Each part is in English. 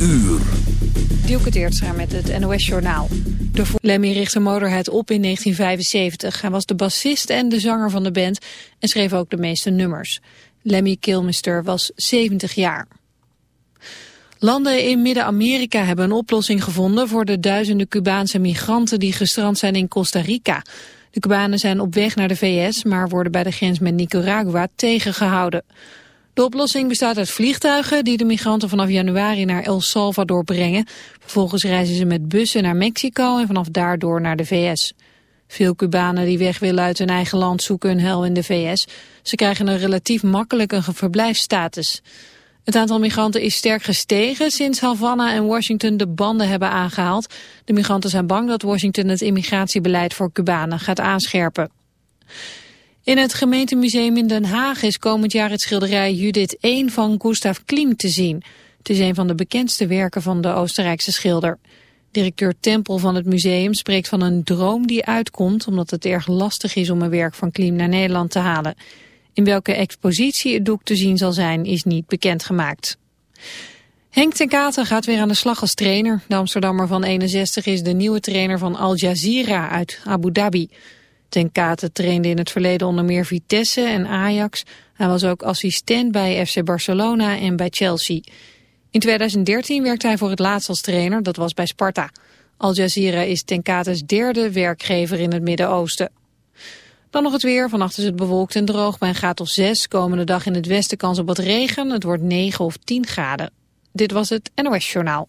uur. Dielke Teertstra met het NOS-journaal. Lemmy richtte Motorhead op in 1975. Hij was de bassist en de zanger van de band en schreef ook de meeste nummers. Lemmy Kilmister was 70 jaar. Landen in Midden-Amerika hebben een oplossing gevonden voor de duizenden Cubaanse migranten die gestrand zijn in Costa Rica. De Cubanen zijn op weg naar de VS, maar worden bij de grens met Nicaragua tegengehouden. De oplossing bestaat uit vliegtuigen die de migranten vanaf januari naar El Salvador brengen. Vervolgens reizen ze met bussen naar Mexico en vanaf daardoor naar de VS. Veel Cubanen die weg willen uit hun eigen land zoeken hun hel in de VS. Ze krijgen een relatief makkelijke verblijfsstatus. Het aantal migranten is sterk gestegen sinds Havana en Washington de banden hebben aangehaald. De migranten zijn bang dat Washington het immigratiebeleid voor Cubanen gaat aanscherpen. In het gemeentemuseum in Den Haag is komend jaar het schilderij Judith I van Gustav Klim te zien. Het is een van de bekendste werken van de Oostenrijkse schilder. Directeur Tempel van het museum spreekt van een droom die uitkomt... omdat het erg lastig is om een werk van Klim naar Nederland te halen. In welke expositie het doek te zien zal zijn is niet bekendgemaakt. Henk ten Katen gaat weer aan de slag als trainer. De Amsterdammer van 61 is de nieuwe trainer van Al Jazeera uit Abu Dhabi... Ten Kate trainde in het verleden onder meer Vitesse en Ajax. Hij was ook assistent bij FC Barcelona en bij Chelsea. In 2013 werkte hij voor het laatst als trainer, dat was bij Sparta. Al Jazeera is Ten Kates derde werkgever in het Midden-Oosten. Dan nog het weer. Vannacht is het bewolkt en droog bij een graad of 6. Komende dag in het westen kans op wat regen. Het wordt 9 of 10 graden. Dit was het NOS Journaal.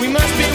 We must be.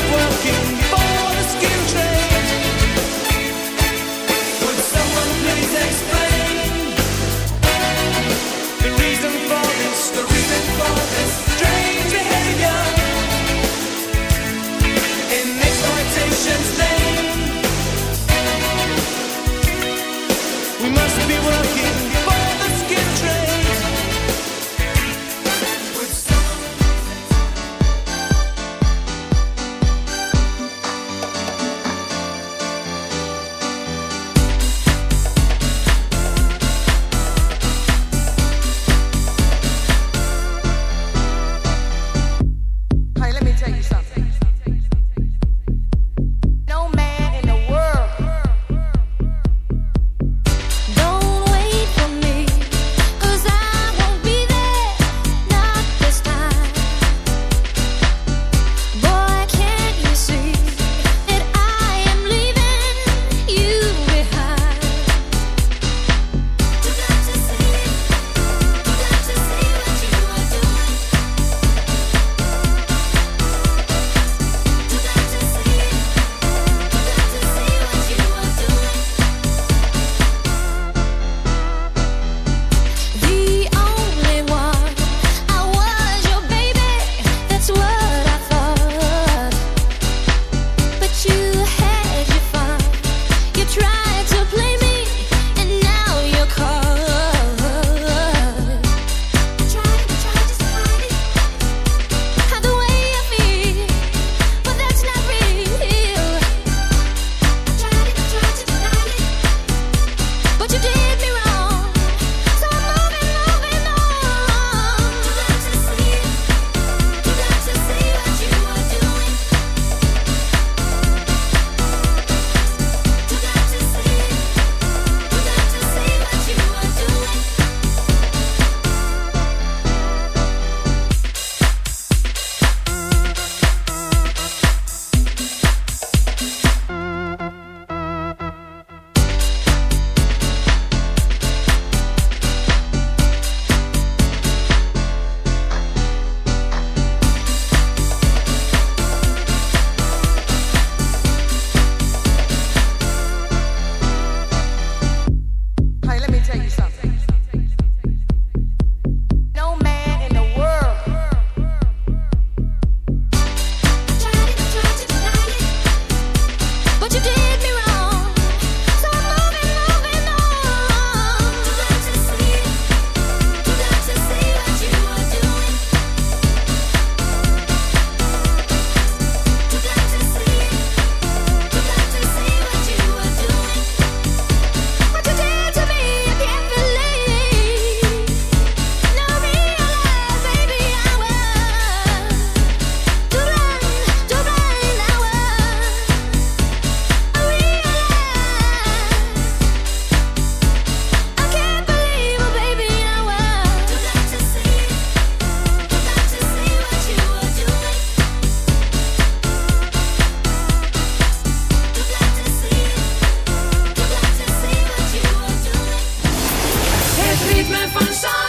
ritme van zon.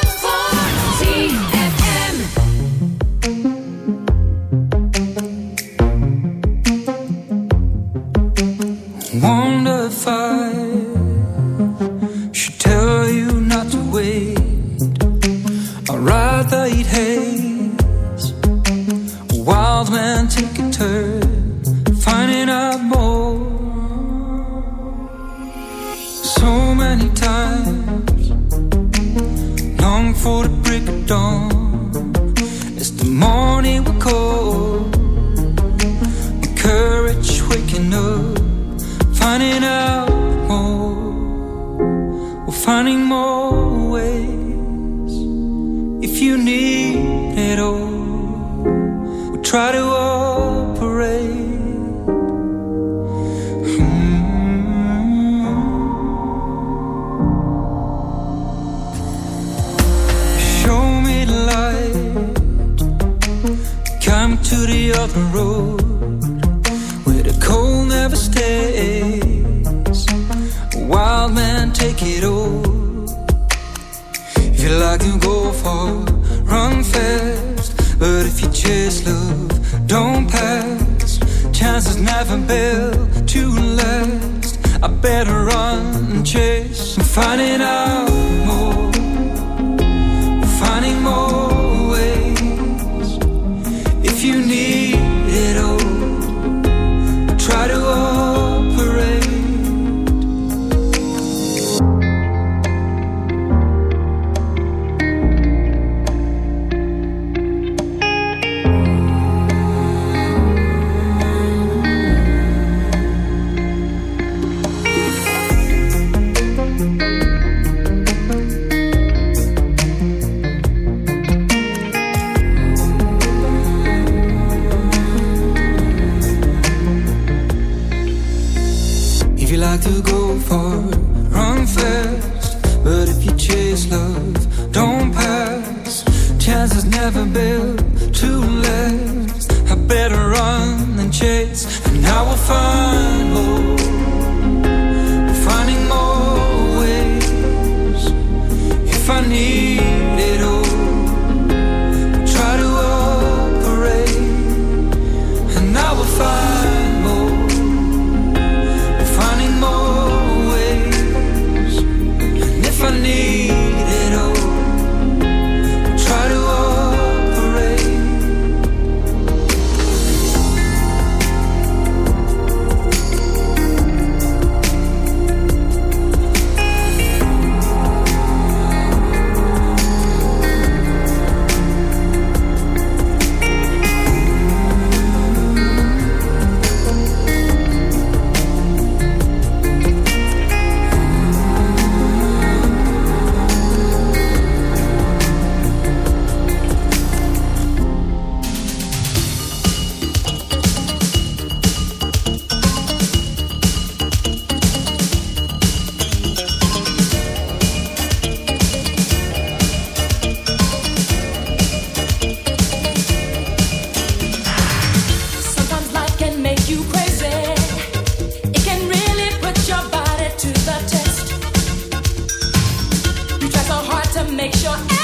make sure.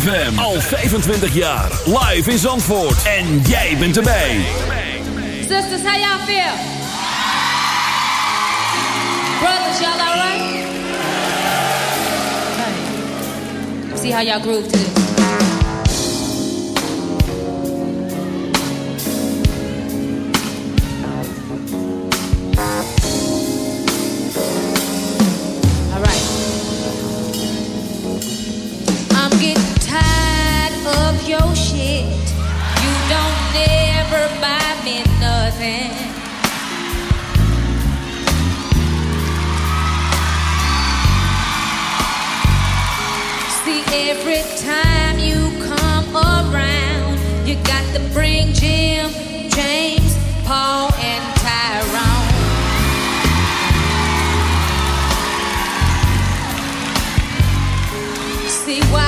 ZFM. Al 25 jaar. Live in Zandvoort. En jij bent erbij. Sisters, how y'all feel? Brothers, y'all alright? Hey. Let's see how y'all groove today. See, every time you come around, you got to bring Jim, James, Paul, and Tyrone. See why.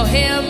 tell him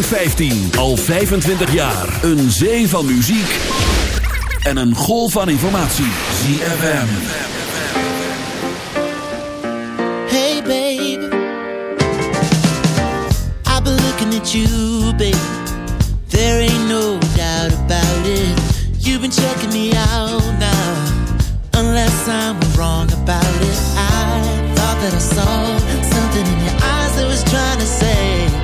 2015. Al 25 jaar. Een zee van muziek. En een golf van informatie. ZFM. Hey baby. I've been looking at you, baby. There ain't no doubt about it. You've been checking me out now. Unless I'm wrong about it. I thought that I saw something in your eyes that was trying to say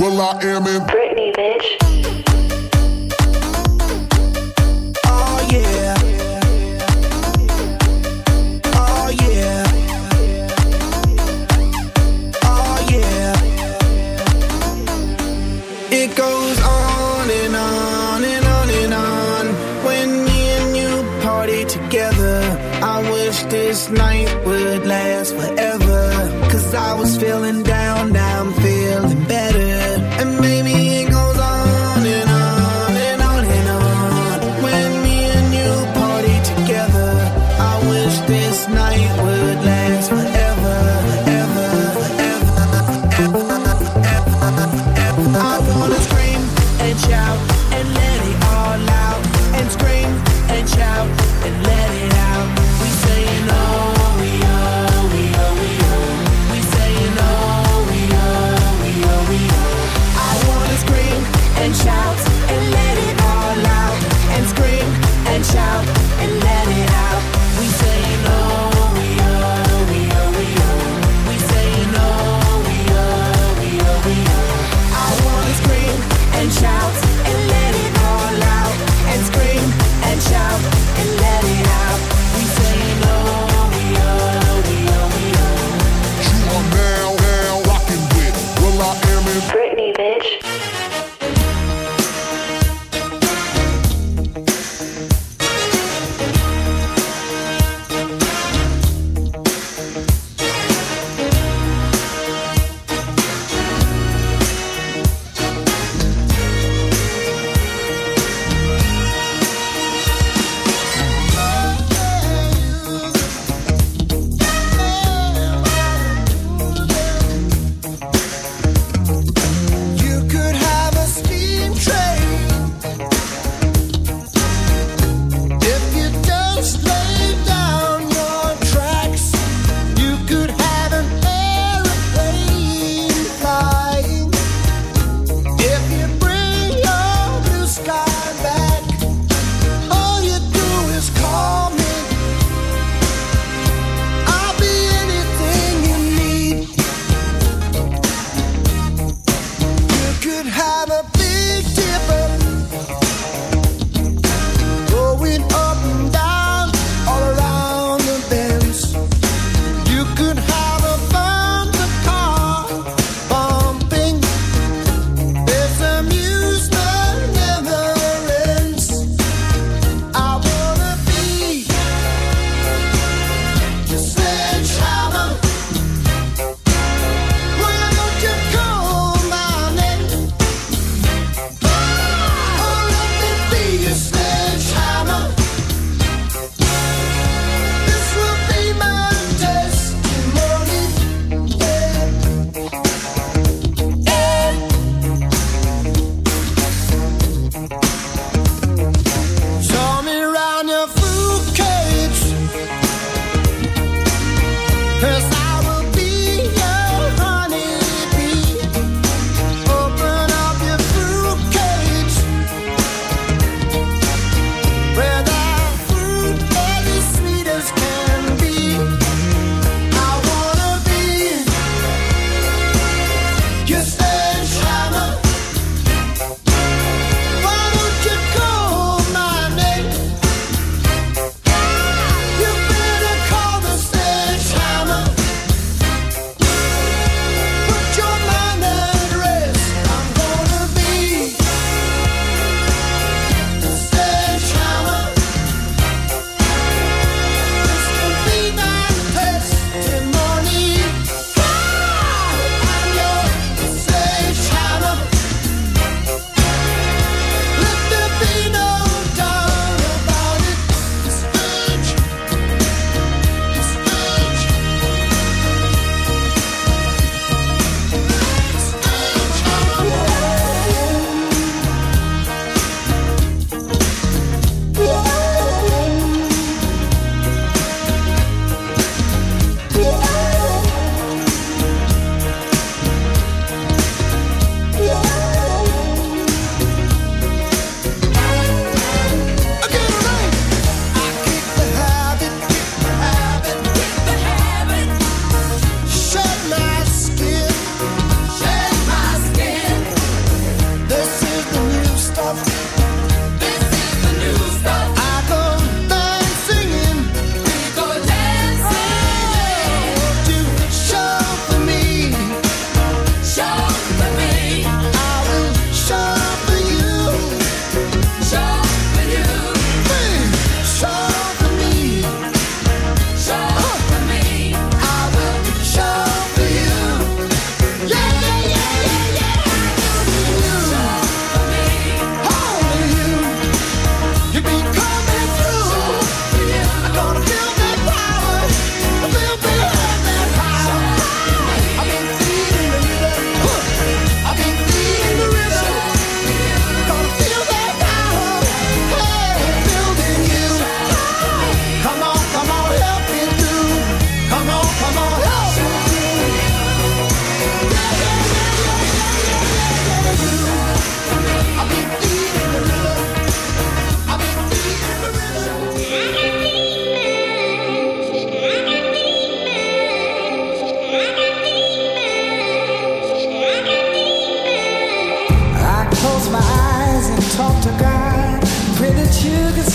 With will.i.am in Britney, bitch. Oh yeah. Oh yeah. Oh yeah. It